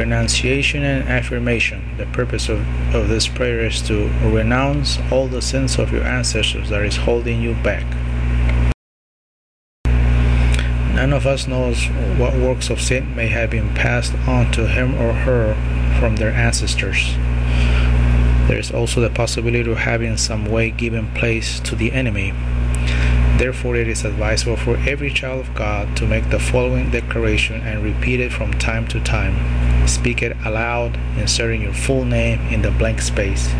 Renunciation and affirmation. The purpose of, of this prayer is to renounce all the sins of your ancestors that is holding you back. None of us knows what works of sin may have been passed on to him or her from their ancestors. There is also the possibility of having some way given place to the enemy. Therefore, it is advisable for every child of God to make the following declaration and repeat it from time to time. Speak it aloud, inserting your full name in the blank space.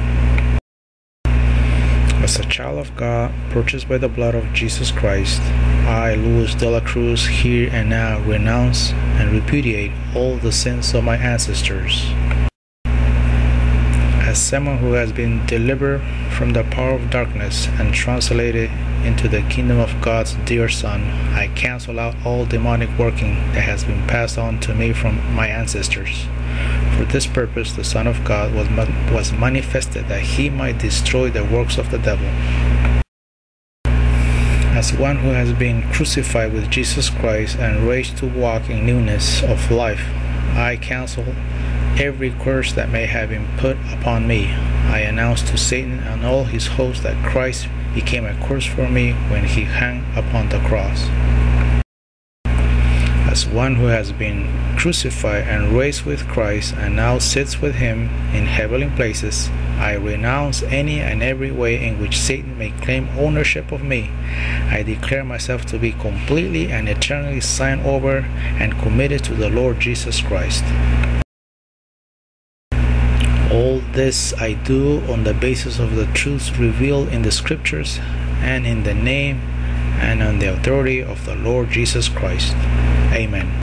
As a child of God, purchased by the blood of Jesus Christ, I, Luis de la Cruz, here and now renounce and repudiate all the sins of my ancestors. As someone who has been delivered from the power of darkness and translated into the kingdom of God's dear Son, I cancel out all demonic working that has been passed on to me from my ancestors. For this purpose, the Son of God was, was manifested that he might destroy the works of the devil. As one who has been crucified with Jesus Christ and raised to walk in newness of life, I cancel every curse that may have been put upon me. I announce to Satan and all his hosts that Christ became a curse for me when he hung upon the cross as one who has been crucified and raised with Christ and now sits with him in heavenly places, I renounce any and every way in which Satan may claim ownership of me. I declare myself to be completely and eternally signed over and committed to the Lord Jesus Christ. All this I do on the basis of the truths revealed in the scriptures and in the name and on the authority of the Lord Jesus Christ. Amen.